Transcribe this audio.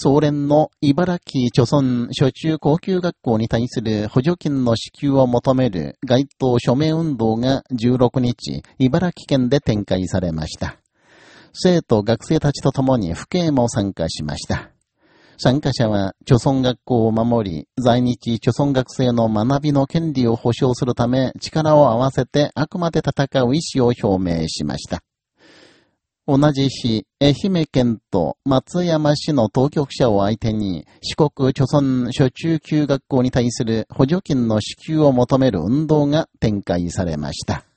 総連の茨城貯村初中高級学校に対する補助金の支給を求める街頭署名運動が16日、茨城県で展開されました。生徒学生たちと共に府警も参加しました。参加者は、貯村学校を守り、在日貯村学生の学びの権利を保障するため力を合わせてあくまで戦う意思を表明しました。同じ日、愛媛県と松山市の当局者を相手に、四国貯村初中級学校に対する補助金の支給を求める運動が展開されました。